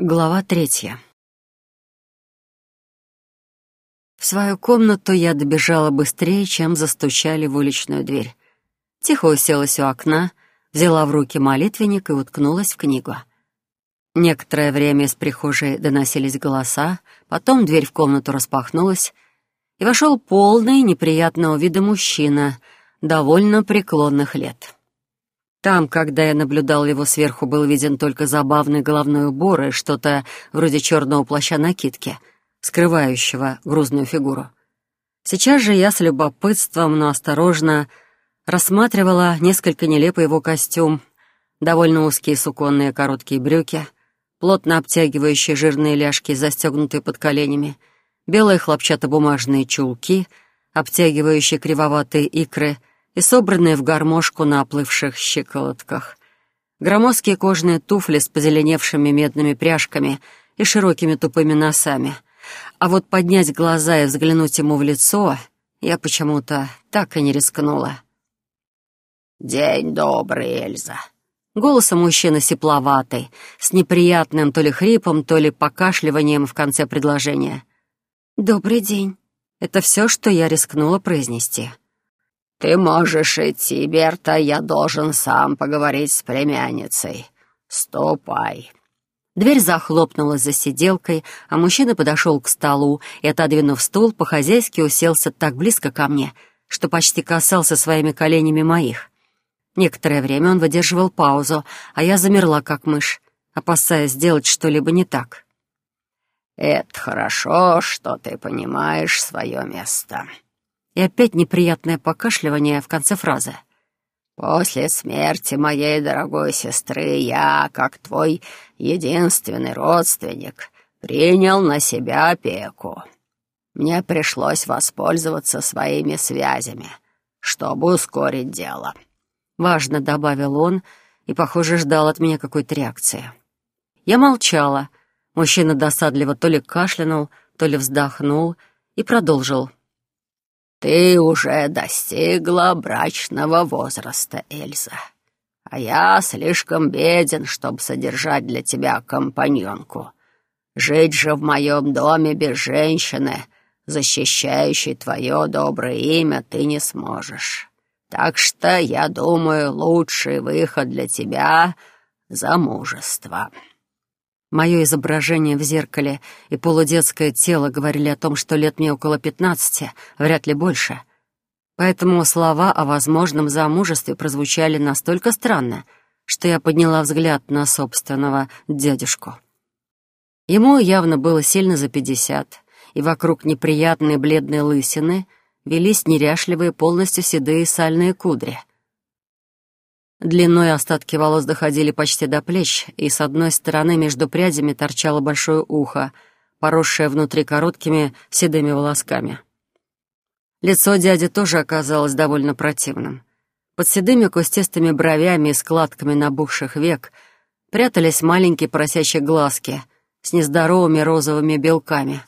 Глава третья. В свою комнату я добежала быстрее, чем застучали в уличную дверь. Тихо уселась у окна, взяла в руки молитвенник и уткнулась в книгу. Некоторое время из прихожей доносились голоса, потом дверь в комнату распахнулась, и вошел полный неприятного вида мужчина, довольно преклонных лет. Там, когда я наблюдал его сверху, был виден только забавный головной убор и что-то вроде черного плаща-накидки, скрывающего грузную фигуру. Сейчас же я с любопытством, но осторожно рассматривала несколько нелепый его костюм, довольно узкие суконные короткие брюки, плотно обтягивающие жирные ляжки, застегнутые под коленями, белые хлопчатобумажные чулки, обтягивающие кривоватые икры — и собранные в гармошку на оплывших щиколотках. Громоздкие кожаные туфли с позеленевшими медными пряжками и широкими тупыми носами. А вот поднять глаза и взглянуть ему в лицо я почему-то так и не рискнула. «День добрый, Эльза!» Голосом мужчины сепловатый, с неприятным то ли хрипом, то ли покашливанием в конце предложения. «Добрый день». Это все, что я рискнула произнести. «Ты можешь идти, Берта, я должен сам поговорить с племянницей. Ступай». Дверь захлопнулась за сиделкой, а мужчина подошел к столу и, отодвинув стул, по-хозяйски уселся так близко ко мне, что почти касался своими коленями моих. Некоторое время он выдерживал паузу, а я замерла, как мышь, опасаясь сделать что-либо не так. «Это хорошо, что ты понимаешь свое место», и опять неприятное покашливание в конце фразы. «После смерти моей дорогой сестры я, как твой единственный родственник, принял на себя опеку. Мне пришлось воспользоваться своими связями, чтобы ускорить дело». Важно добавил он и, похоже, ждал от меня какой-то реакции. Я молчала. Мужчина досадливо то ли кашлянул, то ли вздохнул и продолжил. «Ты уже достигла брачного возраста, Эльза, а я слишком беден, чтобы содержать для тебя компаньонку. Жить же в моем доме без женщины, защищающей твое доброе имя, ты не сможешь. Так что, я думаю, лучший выход для тебя — замужество». Мое изображение в зеркале и полудетское тело говорили о том, что лет мне около пятнадцати, вряд ли больше. Поэтому слова о возможном замужестве прозвучали настолько странно, что я подняла взгляд на собственного дядюшку. Ему явно было сильно за пятьдесят, и вокруг неприятной бледной лысины велись неряшливые, полностью седые сальные кудри — Длиной остатки волос доходили почти до плеч, и с одной стороны между прядями торчало большое ухо, поросшее внутри короткими седыми волосками. Лицо дяди тоже оказалось довольно противным. Под седыми кустистыми бровями и складками набухших век прятались маленькие поросячьи глазки с нездоровыми розовыми белками.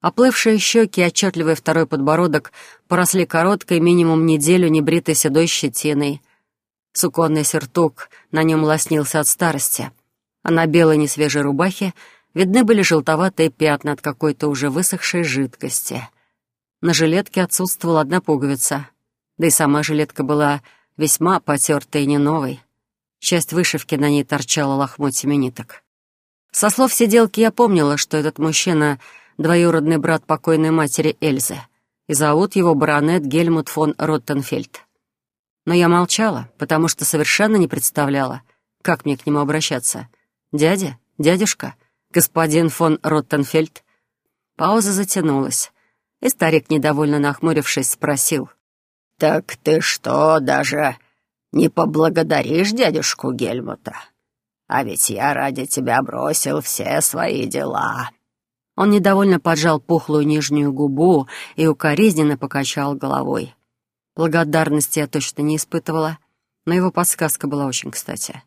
Оплывшие щеки и отчетливый второй подбородок поросли короткой минимум неделю небритой седой щетиной — Суконный сюртук на нем лоснился от старости, а на белой несвежей рубахе видны были желтоватые пятна от какой-то уже высохшей жидкости. На жилетке отсутствовала одна пуговица, да и сама жилетка была весьма потертой и не новой. Часть вышивки на ней торчала лохмотьями ниток. Со слов сиделки я помнила, что этот мужчина — двоюродный брат покойной матери Эльзы, и зовут его баронет Гельмут фон Роттенфельд. Но я молчала, потому что совершенно не представляла, как мне к нему обращаться. «Дядя? Дядюшка? Господин фон Роттенфельд?» Пауза затянулась, и старик, недовольно нахмурившись, спросил. «Так ты что, даже не поблагодаришь дядюшку Гельмута? А ведь я ради тебя бросил все свои дела». Он недовольно поджал пухлую нижнюю губу и укоризненно покачал головой. Благодарности я точно не испытывала, но его подсказка была очень кстати.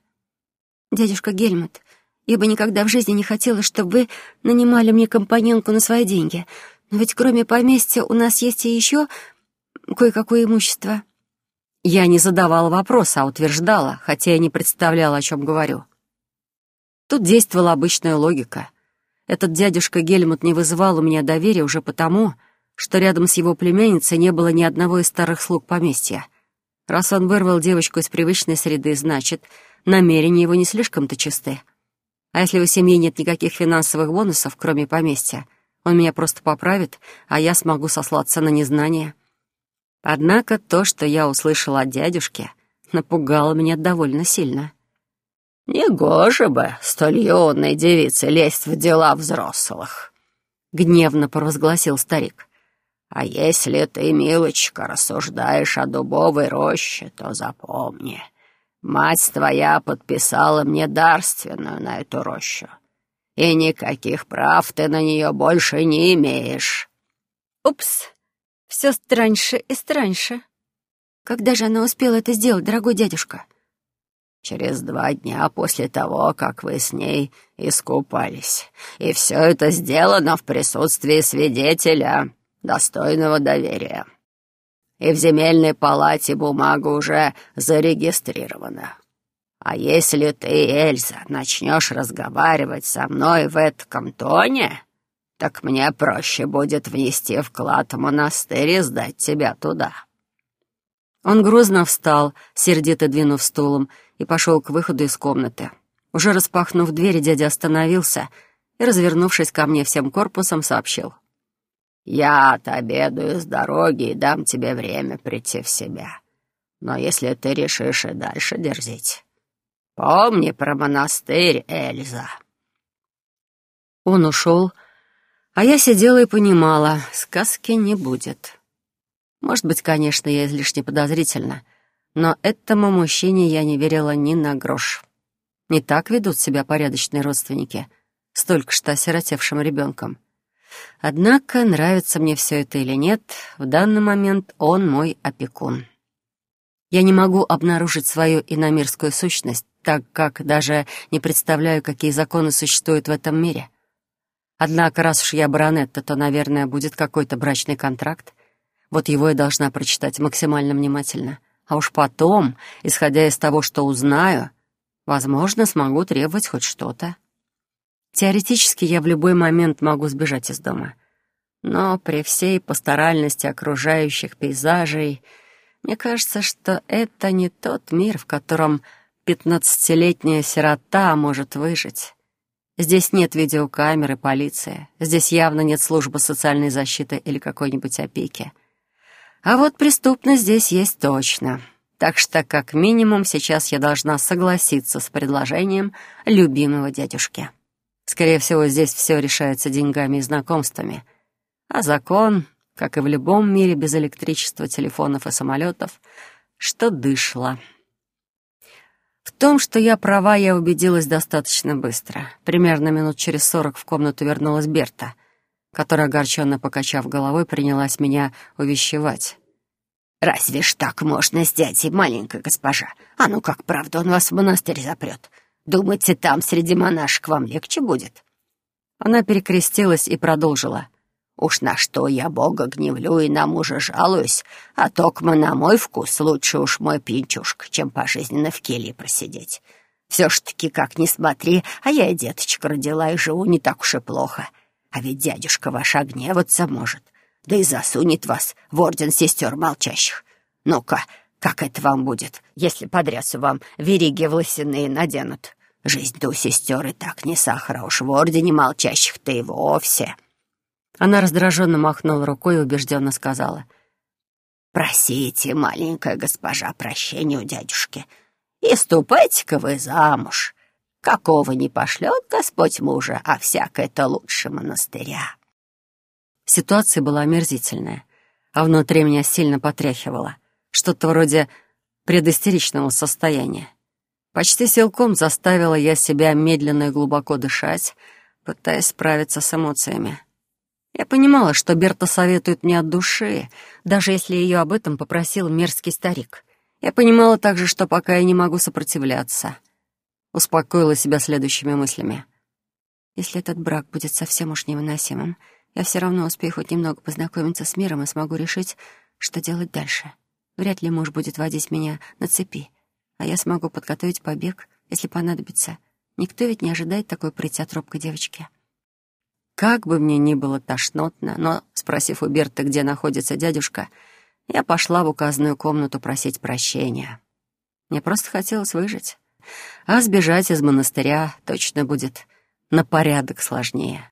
«Дядюшка Гельмут, я бы никогда в жизни не хотела, чтобы вы нанимали мне компаньонку на свои деньги. Но ведь кроме поместья у нас есть и еще кое-какое имущество». Я не задавала вопроса, а утверждала, хотя я не представляла, о чем говорю. Тут действовала обычная логика. Этот дядюшка Гельмут не вызывал у меня доверия уже потому, что рядом с его племянницей не было ни одного из старых слуг поместья. Раз он вырвал девочку из привычной среды, значит, намерения его не слишком-то чисты. А если у семьи нет никаких финансовых бонусов, кроме поместья, он меня просто поправит, а я смогу сослаться на незнание. Однако то, что я услышала от дядюшки, напугало меня довольно сильно. «Негоже бы столь юной девице лезть в дела взрослых», — гневно провозгласил старик. «А если ты, милочка, рассуждаешь о дубовой роще, то запомни, мать твоя подписала мне дарственную на эту рощу, и никаких прав ты на нее больше не имеешь». «Упс, все страньше и страньше. Когда же она успела это сделать, дорогой дядюшка?» через два дня после того, как вы с ней искупались. И все это сделано в присутствии свидетеля, достойного доверия. И в земельной палате бумага уже зарегистрирована. А если ты, Эльза, начнешь разговаривать со мной в этом тоне, так мне проще будет внести вклад в монастырь и сдать тебя туда». Он грозно встал, сердито двинув стулом, и пошел к выходу из комнаты. Уже распахнув дверь, дядя остановился и, развернувшись ко мне всем корпусом, сообщил. «Я отобедаю с дороги и дам тебе время прийти в себя. Но если ты решишь и дальше дерзить, помни про монастырь, Эльза». Он ушел, а я сидела и понимала, сказки не будет. Может быть, конечно, я излишне подозрительна, но этому мужчине я не верила ни на грош. Не так ведут себя порядочные родственники с только что осиротевшим ребенком. Однако, нравится мне все это или нет, в данный момент он мой опекун. Я не могу обнаружить свою иномирскую сущность, так как даже не представляю, какие законы существуют в этом мире. Однако, раз уж я баронетта, то, наверное, будет какой-то брачный контракт. Вот его я должна прочитать максимально внимательно — а уж потом, исходя из того, что узнаю, возможно, смогу требовать хоть что-то. Теоретически я в любой момент могу сбежать из дома. Но при всей пасторальности окружающих пейзажей, мне кажется, что это не тот мир, в котором пятнадцатилетняя сирота может выжить. Здесь нет видеокамеры, полиции. Здесь явно нет службы социальной защиты или какой-нибудь опеки. А вот преступность здесь есть точно. Так что, как минимум, сейчас я должна согласиться с предложением любимого дядюшки. Скорее всего, здесь все решается деньгами и знакомствами. А закон, как и в любом мире без электричества, телефонов и самолетов, что дышло. В том, что я права, я убедилась достаточно быстро. Примерно минут через сорок в комнату вернулась Берта — которая, огорченно покачав головой, принялась меня увещевать. «Разве ж так можно с дядей, маленькая госпожа? А ну как, правда, он вас в монастырь запрет? Думаете, там среди монашек вам легче будет?» Она перекрестилась и продолжила. «Уж на что я Бога гневлю и на мужа жалуюсь, а токмо на мой вкус лучше уж мой пинчушка, чем пожизненно в келье просидеть. Все ж таки, как ни смотри, а я и деточка родила и живу не так уж и плохо. А ведь дядюшка ваш огневаться может, да и засунет вас в орден сестер молчащих. Ну-ка, как это вам будет, если подрясу вам вериги власяные наденут? Жизнь-то у сестер так не сахара, уж в ордене молчащих-то и вовсе». Она раздраженно махнула рукой и убежденно сказала. «Просите, маленькая госпожа, прощения у дядюшки, и ступайте-ка вы замуж. Какого не пошлет Господь мужа, а всякое-то лучше монастыря. Ситуация была омерзительная, а внутри меня сильно потряхивало. Что-то вроде предыстеричного состояния. Почти силком заставила я себя медленно и глубоко дышать, пытаясь справиться с эмоциями. Я понимала, что Берта советует мне от души, даже если ее об этом попросил мерзкий старик. Я понимала также, что пока я не могу сопротивляться — Успокоила себя следующими мыслями. Если этот брак будет совсем уж невыносимым, я все равно успею хоть немного познакомиться с миром и смогу решить, что делать дальше. Вряд ли муж будет водить меня на цепи, а я смогу подготовить побег, если понадобится. Никто ведь не ожидает такой прыти от робкой девочки. Как бы мне ни было тошнотно, но, спросив у Берты, где находится дядюшка, я пошла в указанную комнату просить прощения. Мне просто хотелось выжить. А сбежать из монастыря точно будет на порядок сложнее.